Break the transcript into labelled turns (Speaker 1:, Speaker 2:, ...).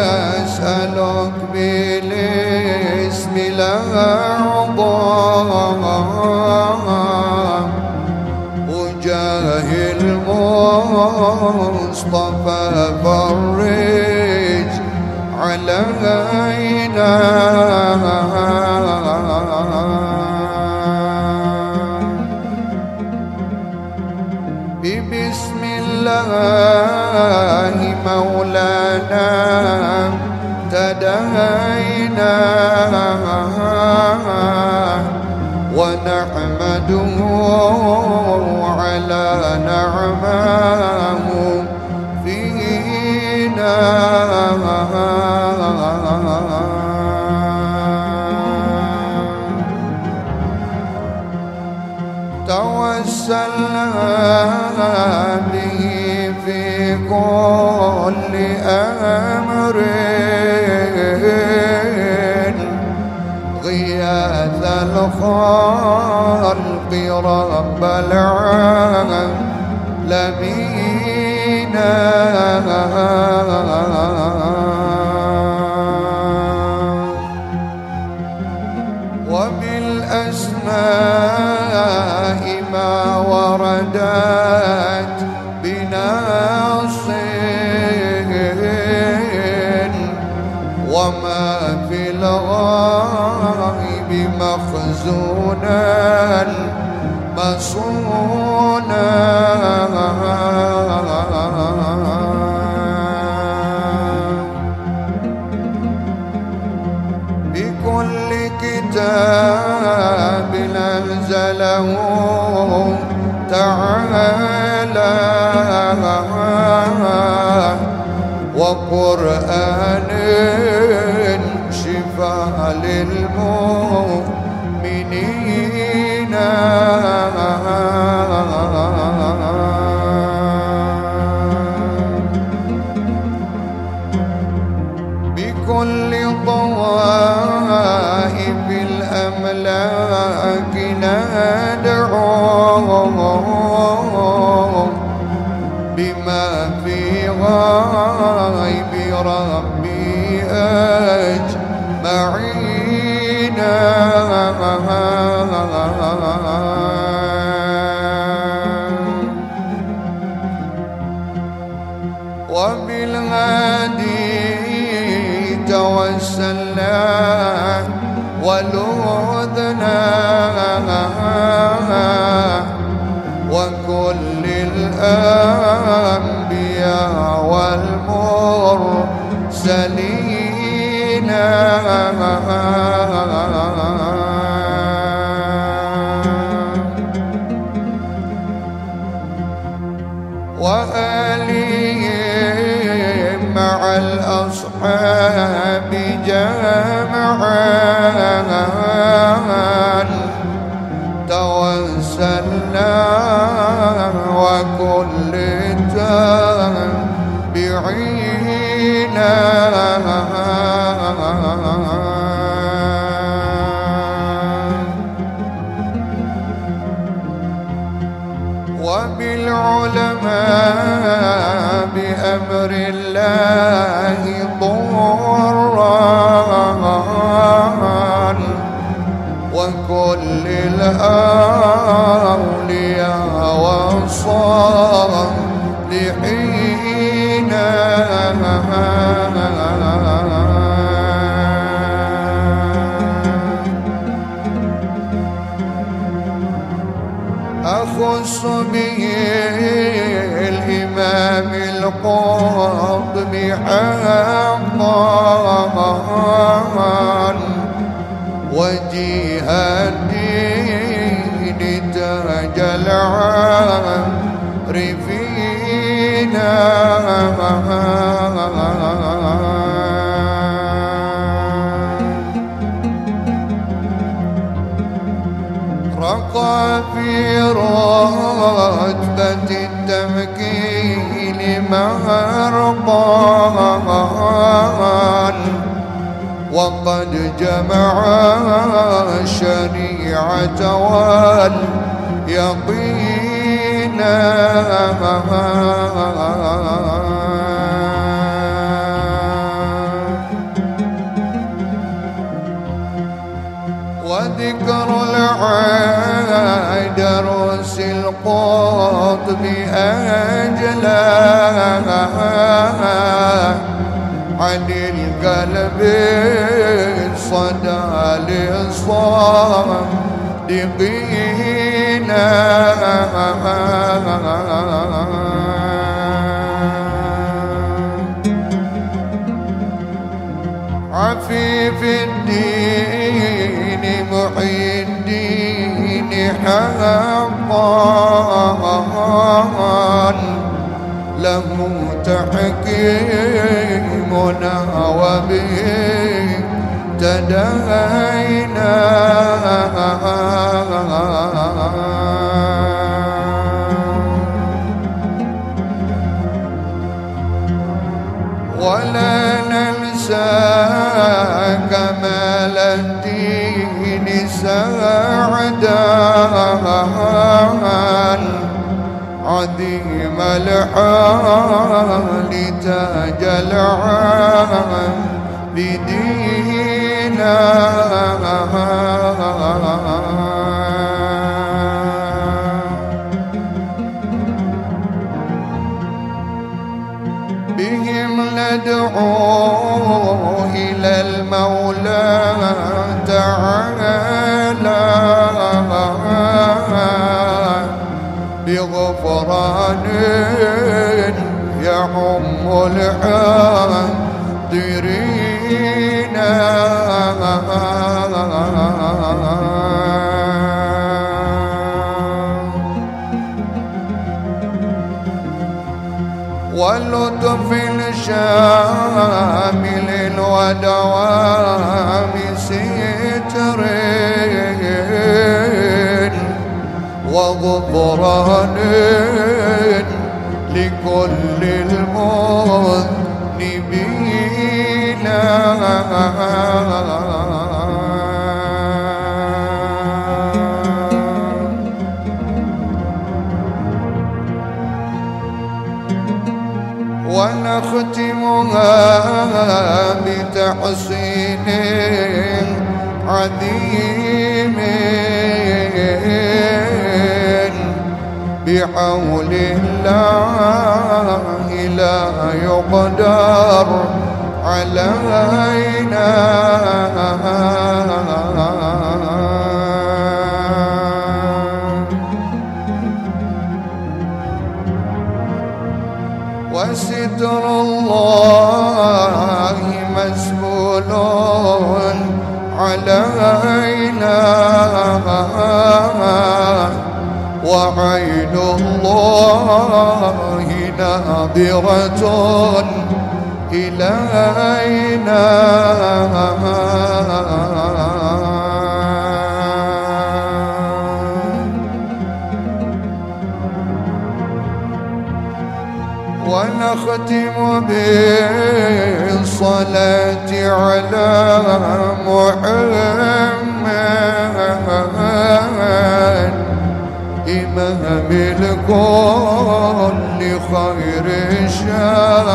Speaker 1: نسألك بالاسم الأعظم وجاه المصطفى فرج علينا. ببسم الله مولانا تدهينا ونحمده على نعمه فينا. توسلنا به كل أمر غياث الخلق رب العالمين. وما في الغائب مخزونا مصونا بكل كتاب أنزله تعالى وقرآن للمؤمنين. بكل طوائف الأملاك ندعو بما في غيب ربي أجمعين. وبالهادي توسلنا ولوذنا. وكل الأنبياء وآلهم مع الأصحاب جمعا توسلنا وكل تابعين. وبالعلماء بأمر الله ضرا وكل الأولياء والصالحين به الإمام القاطب حقا وجيه الدين تاج العارفين رقى في رتبة التمكين مرقان وقد جمع الشريعة واليقين. وذكر العيدروس القطب أجلا عن القلب صدى للصادقين. عفيف الدين محي الدين حقا. له تحكيمنا وبه تدينا سعدا عظيم الحال تاج بدينا بهم ندعو إلى المولى تعالى. بغفران يعم الحاضرين. ولطف شامل ودوام ستر وغفران لكل المذنبين. ونختمها بتحسين بحول الله لا يقدر علينا. وستر الله مسؤول علينا. وعين الله ناظرة إلينا. ونختم بالصلاة على محمد. إمام الكل خير شافعينا